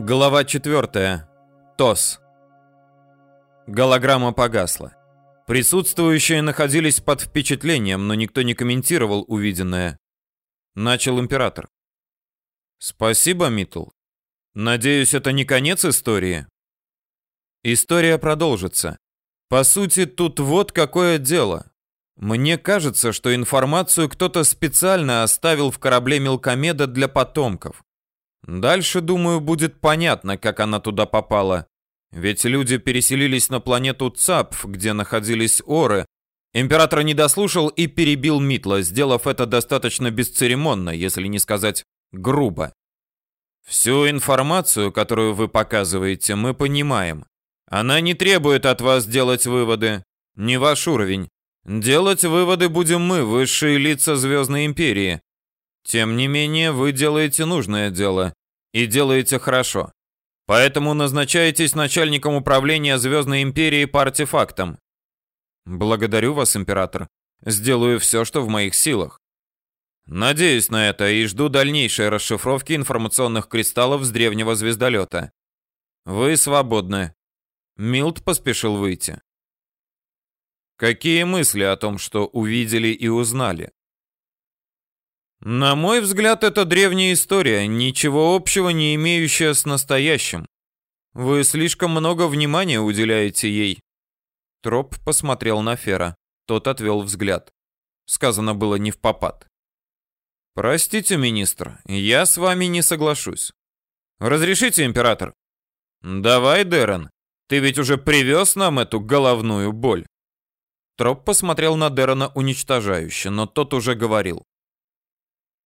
Глава 4. ТОС. Голограмма погасла. Присутствующие находились под впечатлением, но никто не комментировал увиденное. Начал император. Спасибо, Митл. Надеюсь, это не конец истории. История продолжится. По сути, тут вот какое дело. Мне кажется, что информацию кто-то специально оставил в корабле Мелкомеда для потомков. Дальше, думаю, будет понятно, как она туда попала. Ведь люди переселились на планету Цапф, где находились Оры. Император не дослушал и перебил Митла, сделав это достаточно бесцеремонно, если не сказать грубо. Всю информацию, которую вы показываете, мы понимаем. Она не требует от вас делать выводы. Не ваш уровень. Делать выводы будем мы, высшие лица Звездной Империи. Тем не менее, вы делаете нужное дело. И делаете хорошо. Поэтому назначаетесь начальником управления Звездной Империи по артефактам. Благодарю вас, император. Сделаю все, что в моих силах. Надеюсь на это и жду дальнейшей расшифровки информационных кристаллов с древнего звездолета. Вы свободны. Милт поспешил выйти. Какие мысли о том, что увидели и узнали? На мой взгляд, это древняя история, ничего общего не имеющая с настоящим. Вы слишком много внимания уделяете ей. Троп посмотрел на Фера. Тот отвел взгляд. Сказано было не в попад. Простите, министр, я с вами не соглашусь. Разрешите, император? Давай, Дерен. Ты ведь уже привез нам эту головную боль. Троп посмотрел на Дерена уничтожающе, но тот уже говорил.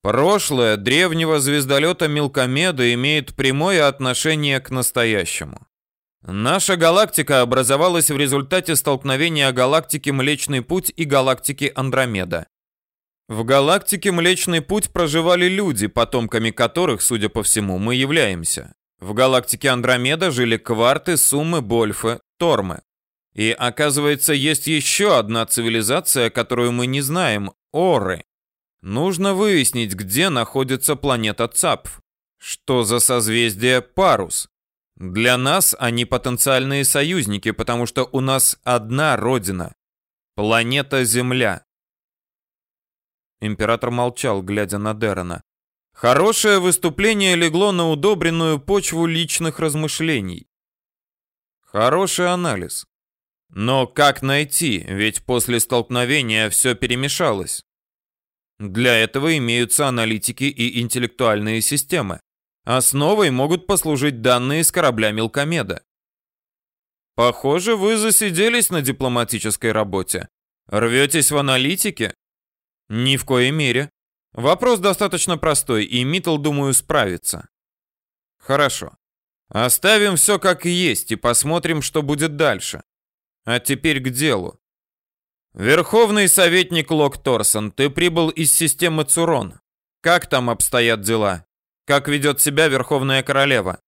Прошлое древнего звездолета Мелкомеда имеет прямое отношение к настоящему. Наша галактика образовалась в результате столкновения галактики Млечный Путь и галактики Андромеда. В галактике Млечный Путь проживали люди, потомками которых, судя по всему, мы являемся. В галактике Андромеда жили кварты, суммы, больфы, тормы. И оказывается, есть еще одна цивилизация, которую мы не знаем – Оры. Нужно выяснить, где находится планета Цапф. Что за созвездие Парус? Для нас они потенциальные союзники, потому что у нас одна родина. Планета Земля. Император молчал, глядя на Дерона. Хорошее выступление легло на удобренную почву личных размышлений. Хороший анализ. Но как найти, ведь после столкновения все перемешалось. Для этого имеются аналитики и интеллектуальные системы. Основой могут послужить данные с корабля Мелкомеда. Похоже, вы засиделись на дипломатической работе. Рветесь в аналитике? Ни в коей мере. Вопрос достаточно простой, и Миттл, думаю, справится. Хорошо. Оставим все как есть и посмотрим, что будет дальше. А теперь к делу. Верховный советник Лок Торсон, ты прибыл из системы Цурон. Как там обстоят дела? Как ведет себя Верховная Королева?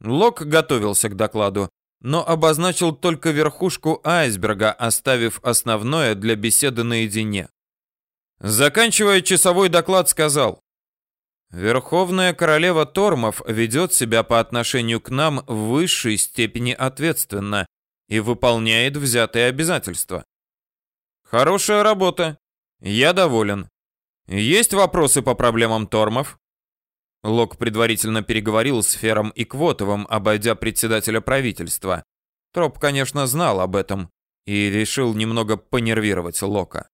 Лок готовился к докладу, но обозначил только верхушку айсберга, оставив основное для беседы наедине. Заканчивая часовой доклад, сказал, Верховная королева Тормов ведет себя по отношению к нам в высшей степени ответственно и выполняет взятые обязательства. Хорошая работа. Я доволен. Есть вопросы по проблемам Тормов? Лок предварительно переговорил с Фером и Квотовым, обойдя председателя правительства. Троп, конечно, знал об этом и решил немного понервировать Лока.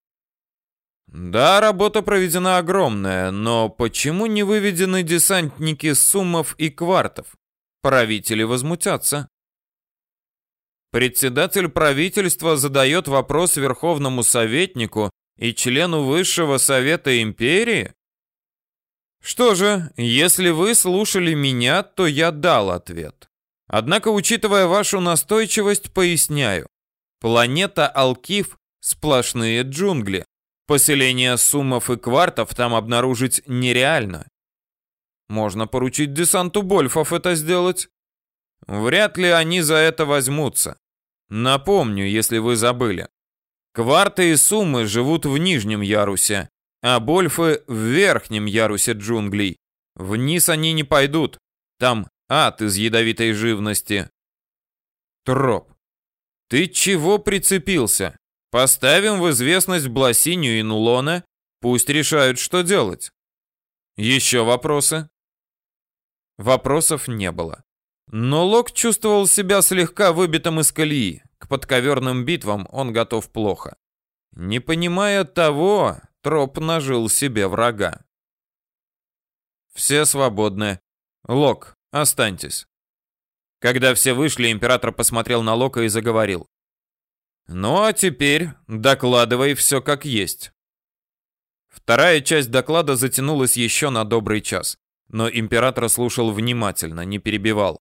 Да, работа проведена огромная, но почему не выведены десантники Суммов и Квартов? Правители возмутятся. Председатель правительства задает вопрос Верховному советнику и члену Высшего Совета Империи? Что же, если вы слушали меня, то я дал ответ. Однако, учитывая вашу настойчивость, поясняю. Планета Алкив – сплошные джунгли. Поселение суммов и квартов там обнаружить нереально. Можно поручить десанту Больфов это сделать. Вряд ли они за это возьмутся. Напомню, если вы забыли. Кварты и суммы живут в нижнем ярусе, а Больфы в верхнем ярусе джунглей. Вниз они не пойдут. Там ад из ядовитой живности. Троп. Ты чего прицепился? Поставим в известность Бласиню и Нулона, пусть решают, что делать. Еще вопросы? Вопросов не было. Но Лок чувствовал себя слегка выбитым из колеи. К подковерным битвам он готов плохо. Не понимая того, Троп нажил себе врага. Все свободны. Лок, останьтесь. Когда все вышли, император посмотрел на Лока и заговорил. Ну а теперь докладывай все как есть. Вторая часть доклада затянулась еще на добрый час, но император слушал внимательно, не перебивал.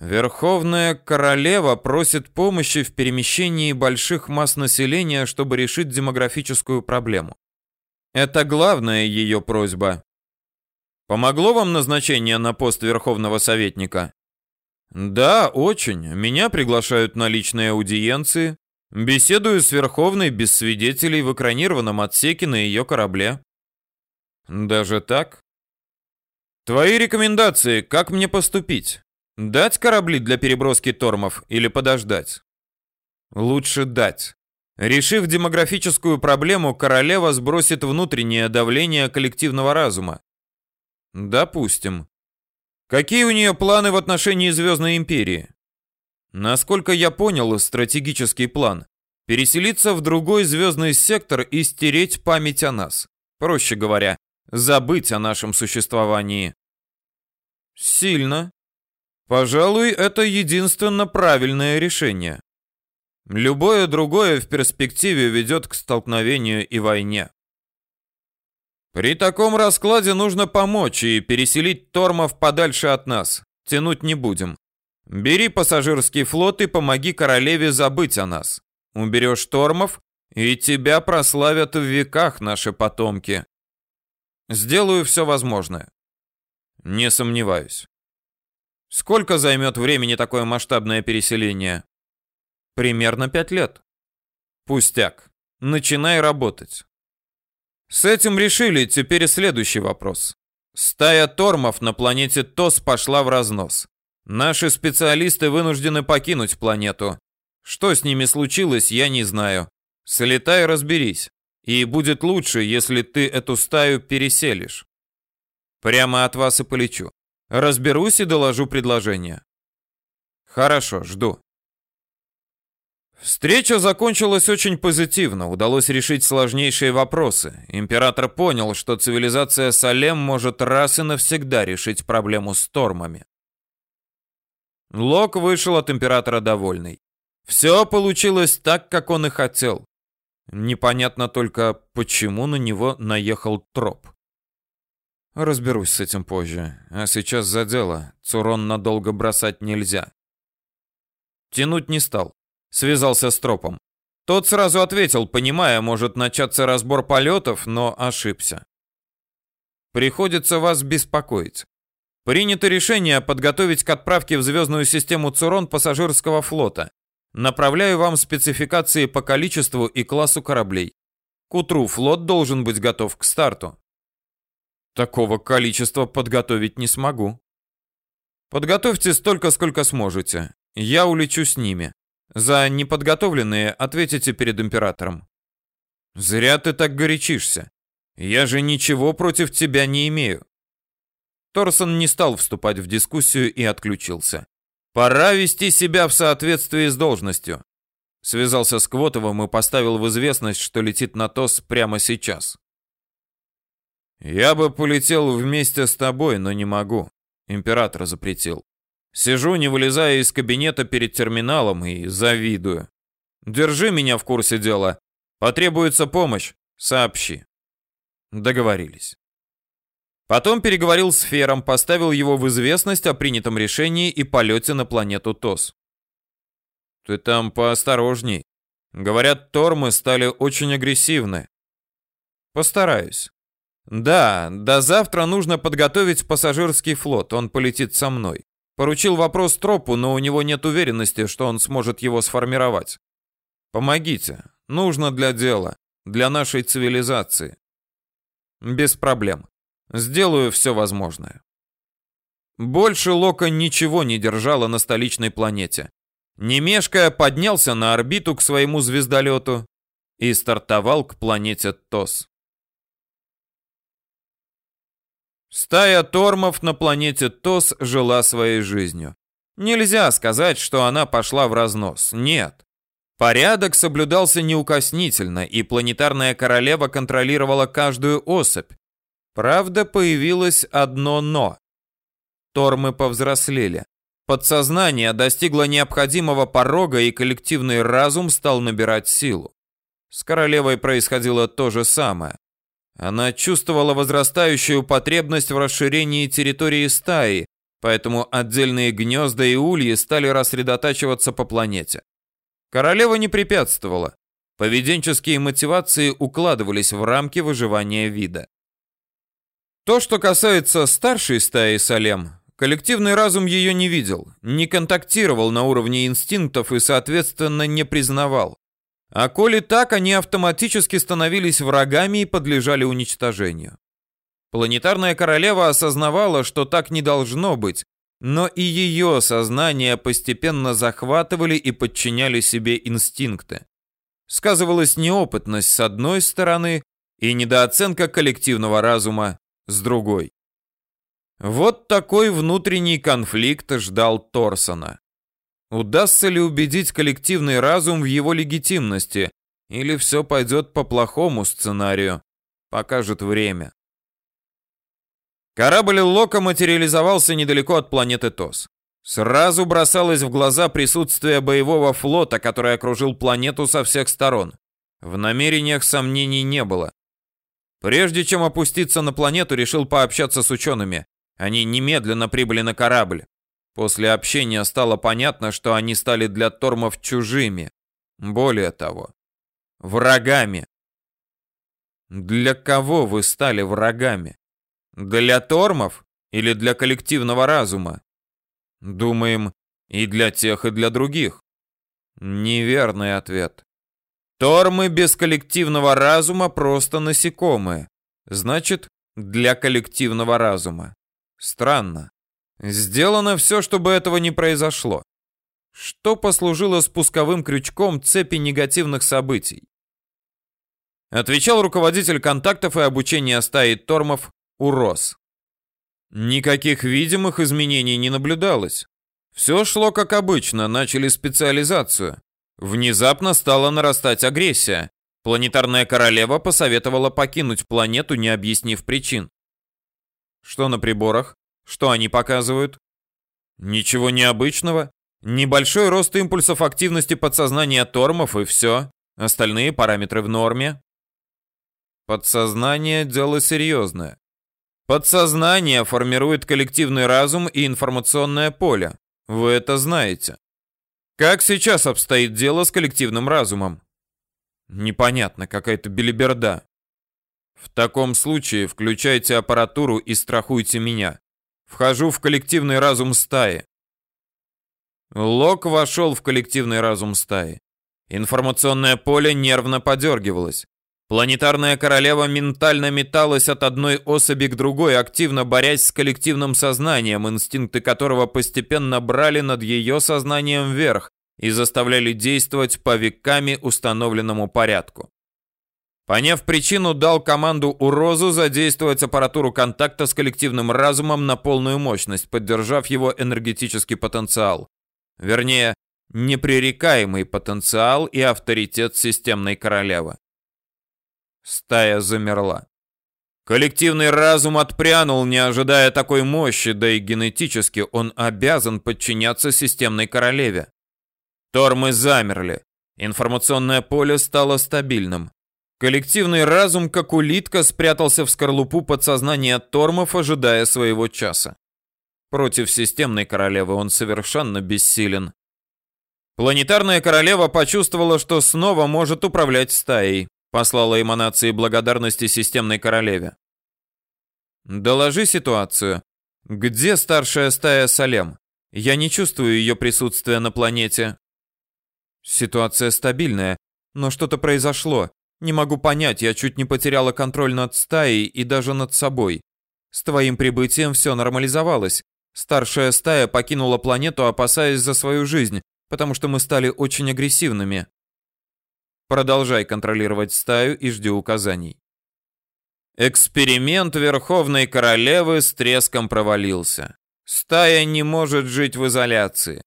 Верховная королева просит помощи в перемещении больших масс населения, чтобы решить демографическую проблему. Это главная ее просьба. Помогло вам назначение на пост верховного советника? Да, очень. Меня приглашают на личные аудиенции. Беседую с Верховной без свидетелей в экранированном отсеке на ее корабле. Даже так? Твои рекомендации, как мне поступить? Дать корабли для переброски тормов или подождать? Лучше дать. Решив демографическую проблему, королева сбросит внутреннее давление коллективного разума. Допустим. Какие у нее планы в отношении Звездной Империи? Насколько я понял, стратегический план – переселиться в другой звездный сектор и стереть память о нас. Проще говоря, забыть о нашем существовании. Сильно. Пожалуй, это единственно правильное решение. Любое другое в перспективе ведет к столкновению и войне. При таком раскладе нужно помочь и переселить Тормов подальше от нас. Тянуть не будем. Бери пассажирский флот и помоги королеве забыть о нас. Уберешь Тормов, и тебя прославят в веках наши потомки. Сделаю все возможное. Не сомневаюсь. Сколько займет времени такое масштабное переселение? Примерно пять лет. Пустяк. Начинай работать. С этим решили, теперь следующий вопрос. Стая тормов на планете ТОС пошла в разнос. Наши специалисты вынуждены покинуть планету. Что с ними случилось, я не знаю. Слетай, разберись. И будет лучше, если ты эту стаю переселишь. Прямо от вас и полечу. Разберусь и доложу предложение. Хорошо, жду. Встреча закончилась очень позитивно, удалось решить сложнейшие вопросы. Император понял, что цивилизация Салем может раз и навсегда решить проблему с тормами. Лок вышел от императора довольный. Все получилось так, как он и хотел. Непонятно только, почему на него наехал троп. Разберусь с этим позже. А сейчас за дело. Цурон надолго бросать нельзя. Тянуть не стал. Связался с тропом. Тот сразу ответил, понимая, может начаться разбор полетов, но ошибся. Приходится вас беспокоить. Принято решение подготовить к отправке в звездную систему Цурон пассажирского флота. Направляю вам спецификации по количеству и классу кораблей. К утру флот должен быть готов к старту. Такого количества подготовить не смогу. Подготовьте столько, сколько сможете. Я улечу с ними. За неподготовленные ответите перед императором. Зря ты так горячишься. Я же ничего против тебя не имею. Торсон не стал вступать в дискуссию и отключился. Пора вести себя в соответствии с должностью. Связался с Квотовым и поставил в известность, что летит на ТОС прямо сейчас. Я бы полетел вместе с тобой, но не могу. Император запретил. Сижу, не вылезая из кабинета перед терминалом и завидую. Держи меня в курсе дела. Потребуется помощь, сообщи. Договорились. Потом переговорил с Фером, поставил его в известность о принятом решении и полете на планету ТОС. Ты там поосторожней. Говорят, тормы стали очень агрессивны. Постараюсь. Да, до завтра нужно подготовить пассажирский флот, он полетит со мной. Поручил вопрос Тропу, но у него нет уверенности, что он сможет его сформировать. Помогите. Нужно для дела, для нашей цивилизации. Без проблем. Сделаю все возможное. Больше Лока ничего не держало на столичной планете. Немешкая поднялся на орбиту к своему звездолету и стартовал к планете Тос. Стая тормов на планете Тос жила своей жизнью. Нельзя сказать, что она пошла в разнос. Нет. Порядок соблюдался неукоснительно, и планетарная королева контролировала каждую особь. Правда, появилось одно «но». Тормы повзрослели. Подсознание достигло необходимого порога, и коллективный разум стал набирать силу. С королевой происходило то же самое. Она чувствовала возрастающую потребность в расширении территории стаи, поэтому отдельные гнезда и ульи стали рассредотачиваться по планете. Королева не препятствовала. Поведенческие мотивации укладывались в рамки выживания вида. То, что касается старшей стаи Салем, коллективный разум ее не видел, не контактировал на уровне инстинктов и, соответственно, не признавал. А коли так, они автоматически становились врагами и подлежали уничтожению. Планетарная королева осознавала, что так не должно быть, но и ее сознание постепенно захватывали и подчиняли себе инстинкты. Сказывалась неопытность с одной стороны и недооценка коллективного разума с другой. Вот такой внутренний конфликт ждал Торсона. Удастся ли убедить коллективный разум в его легитимности, или все пойдет по плохому сценарию, покажет время. Корабль Лока материализовался недалеко от планеты Тос. Сразу бросалось в глаза присутствие боевого флота, который окружил планету со всех сторон. В намерениях сомнений не было. Прежде чем опуститься на планету, решил пообщаться с учеными. Они немедленно прибыли на корабль. После общения стало понятно, что они стали для Тормов чужими. Более того, врагами. Для кого вы стали врагами? Для тормов или для коллективного разума? Думаем, и для тех, и для других. Неверный ответ. Тормы без коллективного разума просто насекомые. Значит, для коллективного разума. Странно. Сделано все, чтобы этого не произошло. Что послужило спусковым крючком цепи негативных событий? Отвечал руководитель контактов и обучения стаи тормов урос. Никаких видимых изменений не наблюдалось. Все шло как обычно, начали специализацию. Внезапно стала нарастать агрессия. Планетарная королева посоветовала покинуть планету, не объяснив причин. Что на приборах? Что они показывают? Ничего необычного. Небольшой рост импульсов активности подсознания тормов и все. Остальные параметры в норме. Подсознание – дело серьезное. Подсознание формирует коллективный разум и информационное поле. Вы это знаете. Как сейчас обстоит дело с коллективным разумом? Непонятно, какая-то белиберда. В таком случае включайте аппаратуру и страхуйте меня. Вхожу в коллективный разум стаи. Лок вошел в коллективный разум стаи. Информационное поле нервно подергивалось. Планетарная королева ментально металась от одной особи к другой, активно борясь с коллективным сознанием, инстинкты которого постепенно брали над ее сознанием вверх и заставляли действовать по веками установленному порядку. Поняв причину, дал команду Урозу задействовать аппаратуру контакта с коллективным разумом на полную мощность, поддержав его энергетический потенциал. Вернее, непререкаемый потенциал и авторитет системной королевы. Стая замерла. Коллективный разум отпрянул, не ожидая такой мощи, да и генетически он обязан подчиняться системной королеве. Тормы замерли. Информационное поле стало стабильным. Коллективный разум, как улитка, спрятался в скорлупу подсознания тормов, ожидая своего часа. Против системной королевы он совершенно бессилен. Планетарная королева почувствовала, что снова может управлять стаей. Послала эманации благодарности системной королеве. Доложи ситуацию. Где старшая стая Салем? Я не чувствую ее присутствия на планете. Ситуация стабильная, но что-то произошло. Не могу понять, я чуть не потеряла контроль над стаей и даже над собой. С твоим прибытием все нормализовалось. Старшая стая покинула планету, опасаясь за свою жизнь, потому что мы стали очень агрессивными. Продолжай контролировать стаю и жди указаний. Эксперимент Верховной Королевы с треском провалился. Стая не может жить в изоляции.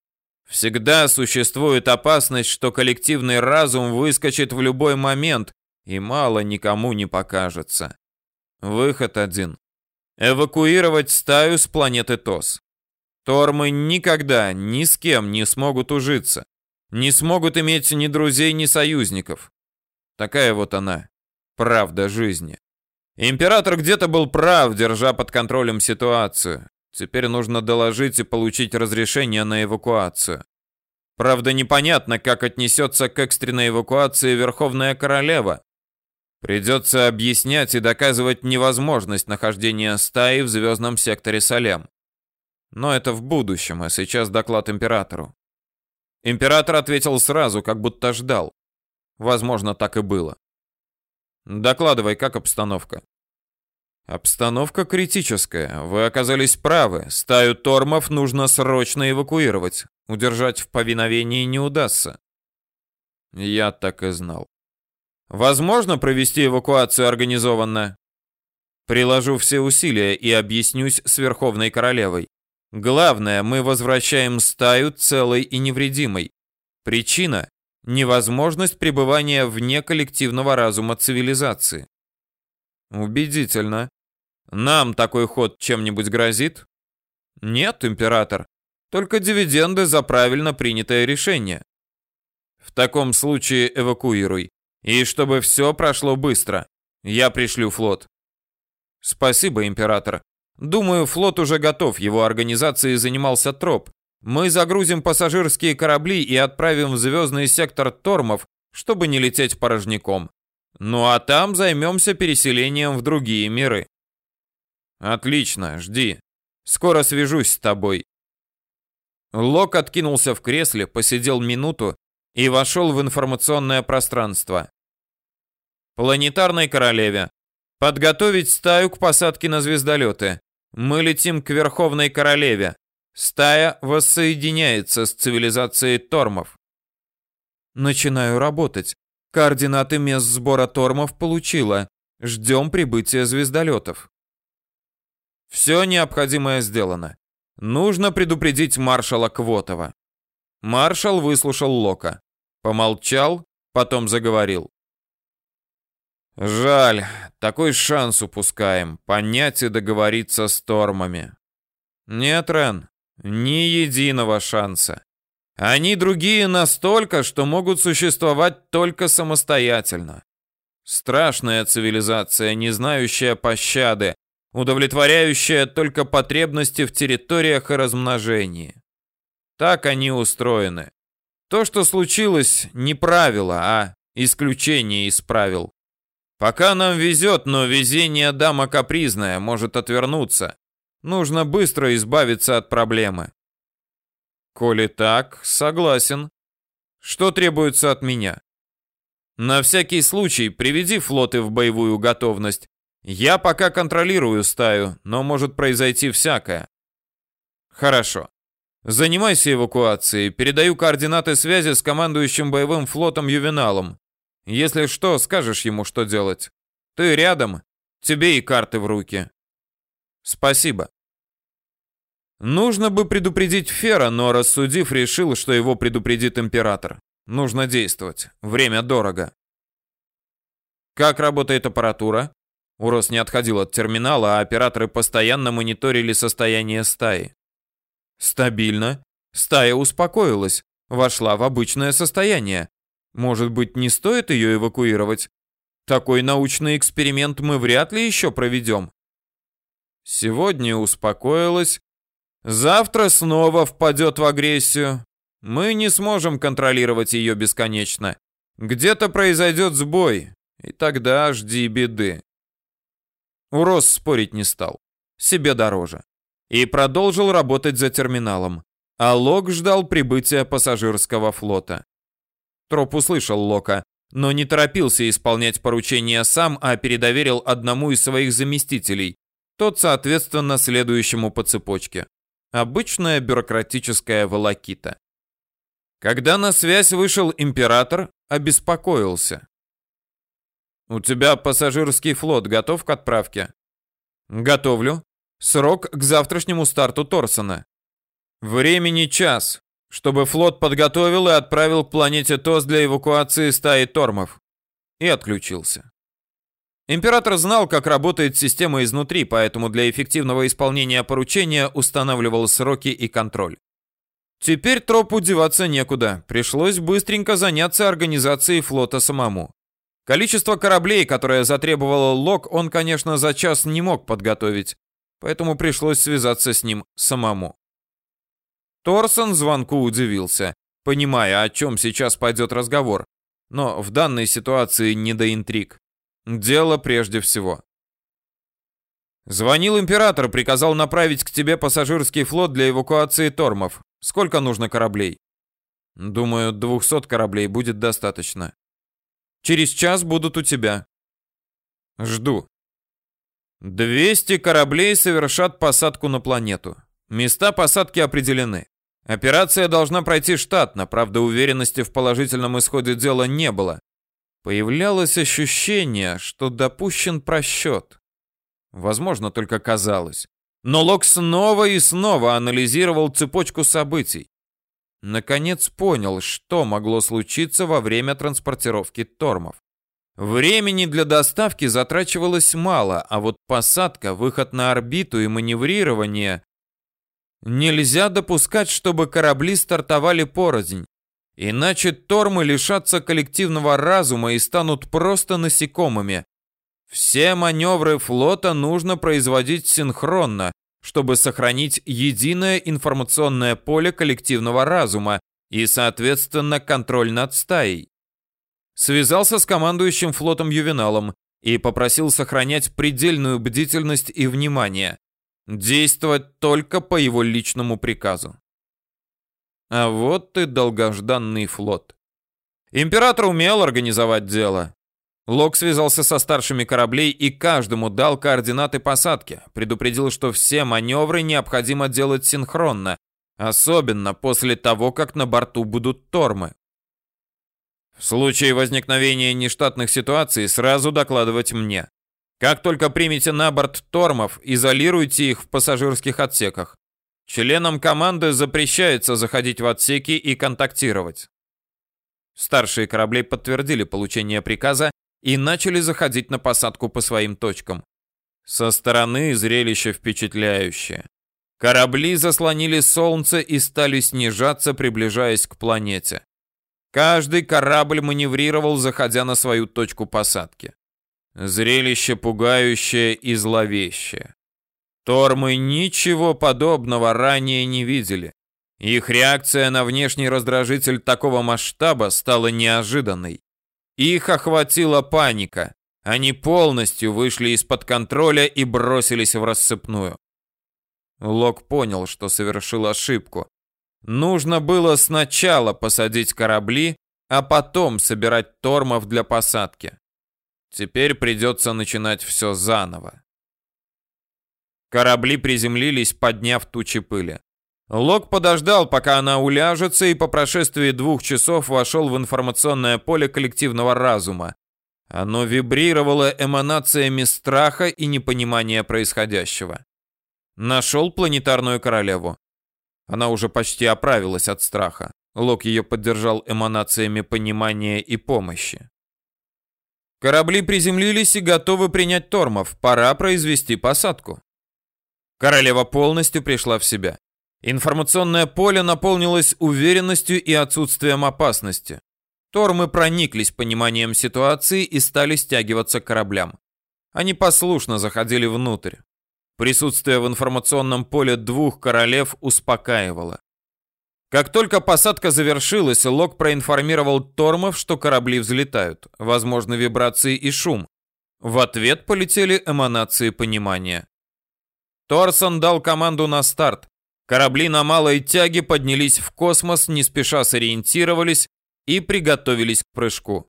Всегда существует опасность, что коллективный разум выскочит в любой момент, и мало никому не покажется. Выход один. Эвакуировать стаю с планеты ТОС. Тормы никогда ни с кем не смогут ужиться. Не смогут иметь ни друзей, ни союзников. Такая вот она, правда жизни. Император где-то был прав, держа под контролем ситуацию. Теперь нужно доложить и получить разрешение на эвакуацию. Правда, непонятно, как отнесется к экстренной эвакуации Верховная Королева. Придется объяснять и доказывать невозможность нахождения стаи в звездном секторе Салем. Но это в будущем, а сейчас доклад императору. Император ответил сразу, как будто ждал. Возможно, так и было. Докладывай, как обстановка? Обстановка критическая. Вы оказались правы. Стаю тормов нужно срочно эвакуировать. Удержать в повиновении не удастся. Я так и знал. Возможно провести эвакуацию организованно? Приложу все усилия и объяснюсь с Верховной Королевой. Главное, мы возвращаем стаю целой и невредимой. Причина – невозможность пребывания вне коллективного разума цивилизации. Убедительно. Нам такой ход чем-нибудь грозит? Нет, император. Только дивиденды за правильно принятое решение. В таком случае эвакуируй. И чтобы все прошло быстро. Я пришлю флот. Спасибо, император. Думаю, флот уже готов. Его организацией занимался Троп. Мы загрузим пассажирские корабли и отправим в звездный сектор Тормов, чтобы не лететь порожняком. Ну а там займемся переселением в другие миры. Отлично, жди. Скоро свяжусь с тобой. Лок откинулся в кресле, посидел минуту и вошел в информационное пространство. Планетарной королеве. Подготовить стаю к посадке на звездолеты. Мы летим к Верховной Королеве. Стая воссоединяется с цивилизацией Тормов. Начинаю работать. Координаты мест сбора Тормов получила. Ждем прибытия звездолетов. Все необходимое сделано. Нужно предупредить маршала Квотова. Маршал выслушал Лока. Помолчал, потом заговорил. Жаль, такой шанс упускаем, понять и договориться с Тормами. Нет, Рен, ни единого шанса. Они другие настолько, что могут существовать только самостоятельно. Страшная цивилизация, не знающая пощады, удовлетворяющая только потребности в территориях и размножении. Так они устроены. То, что случилось, не правило, а исключение из правил. Пока нам везет, но везение дама капризная, может отвернуться. Нужно быстро избавиться от проблемы. Коли так, согласен. Что требуется от меня? На всякий случай приведи флоты в боевую готовность. Я пока контролирую стаю, но может произойти всякое. Хорошо. Занимайся эвакуацией. Передаю координаты связи с командующим боевым флотом Ювеналом. Если что, скажешь ему, что делать. Ты рядом, тебе и карты в руки. Спасибо. Нужно бы предупредить Фера, но рассудив, решил, что его предупредит император. Нужно действовать. Время дорого. Как работает аппаратура? Урос не отходил от терминала, а операторы постоянно мониторили состояние стаи. Стабильно. Стая успокоилась, вошла в обычное состояние. Может быть, не стоит ее эвакуировать? Такой научный эксперимент мы вряд ли еще проведем. Сегодня успокоилась, Завтра снова впадет в агрессию. Мы не сможем контролировать ее бесконечно. Где-то произойдет сбой, и тогда жди беды. Урос спорить не стал. Себе дороже. И продолжил работать за терминалом. А Лок ждал прибытия пассажирского флота. Троп услышал Лока, но не торопился исполнять поручение сам, а передоверил одному из своих заместителей. Тот, соответственно, следующему по цепочке. Обычная бюрократическая волокита. Когда на связь вышел император, обеспокоился. «У тебя пассажирский флот готов к отправке?» «Готовлю. Срок к завтрашнему старту Торсона». «Времени час, чтобы флот подготовил и отправил к планете ТОС для эвакуации стаи тормов». И отключился. Император знал, как работает система изнутри, поэтому для эффективного исполнения поручения устанавливал сроки и контроль. Теперь тропу деваться некуда, пришлось быстренько заняться организацией флота самому. Количество кораблей, которое затребовало Лок, он, конечно, за час не мог подготовить, поэтому пришлось связаться с ним самому. Торсон звонку удивился, понимая, о чем сейчас пойдет разговор, но в данной ситуации не до интриг. Дело прежде всего. Звонил император, приказал направить к тебе пассажирский флот для эвакуации тормов. Сколько нужно кораблей? Думаю, 200 кораблей будет достаточно. Через час будут у тебя. Жду. 200 кораблей совершат посадку на планету. Места посадки определены. Операция должна пройти штатно, правда уверенности в положительном исходе дела не было. Появлялось ощущение, что допущен просчет. Возможно, только казалось. Но Лок снова и снова анализировал цепочку событий. Наконец понял, что могло случиться во время транспортировки тормов. Времени для доставки затрачивалось мало, а вот посадка, выход на орбиту и маневрирование... Нельзя допускать, чтобы корабли стартовали порознь. Иначе тормы лишатся коллективного разума и станут просто насекомыми. Все маневры флота нужно производить синхронно, чтобы сохранить единое информационное поле коллективного разума и, соответственно, контроль над стаей. Связался с командующим флотом Ювеналом и попросил сохранять предельную бдительность и внимание, действовать только по его личному приказу. А вот и долгожданный флот. Император умел организовать дело. Лок связался со старшими кораблей и каждому дал координаты посадки, предупредил, что все маневры необходимо делать синхронно, особенно после того, как на борту будут тормы. В случае возникновения нештатных ситуаций сразу докладывать мне. Как только примете на борт тормов, изолируйте их в пассажирских отсеках. Членам команды запрещается заходить в отсеки и контактировать. Старшие корабли подтвердили получение приказа и начали заходить на посадку по своим точкам. Со стороны зрелище впечатляющее. Корабли заслонили солнце и стали снижаться, приближаясь к планете. Каждый корабль маневрировал, заходя на свою точку посадки. Зрелище пугающее и зловещее. Тормы ничего подобного ранее не видели. Их реакция на внешний раздражитель такого масштаба стала неожиданной. Их охватила паника. Они полностью вышли из-под контроля и бросились в рассыпную. Лок понял, что совершил ошибку. Нужно было сначала посадить корабли, а потом собирать тормов для посадки. Теперь придется начинать все заново. Корабли приземлились, подняв тучи пыли. Лок подождал, пока она уляжется, и по прошествии двух часов вошел в информационное поле коллективного разума. Оно вибрировало эманациями страха и непонимания происходящего. Нашел планетарную королеву. Она уже почти оправилась от страха. Лок ее поддержал эманациями понимания и помощи. Корабли приземлились и готовы принять тормов. Пора произвести посадку. Королева полностью пришла в себя. Информационное поле наполнилось уверенностью и отсутствием опасности. Тормы прониклись пониманием ситуации и стали стягиваться к кораблям. Они послушно заходили внутрь. Присутствие в информационном поле двух королев успокаивало. Как только посадка завершилась, Лок проинформировал Тормов, что корабли взлетают. Возможны вибрации и шум. В ответ полетели эманации понимания. Торсон дал команду на старт. Корабли на малой тяге поднялись в космос, не спеша сориентировались и приготовились к прыжку.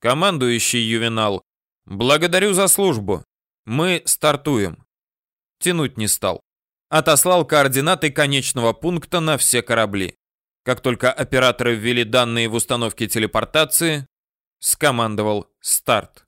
Командующий Ювенал, благодарю за службу. Мы стартуем. Тянуть не стал. отослал координаты конечного пункта на все корабли. Как только операторы ввели данные в установке телепортации, скомандовал старт.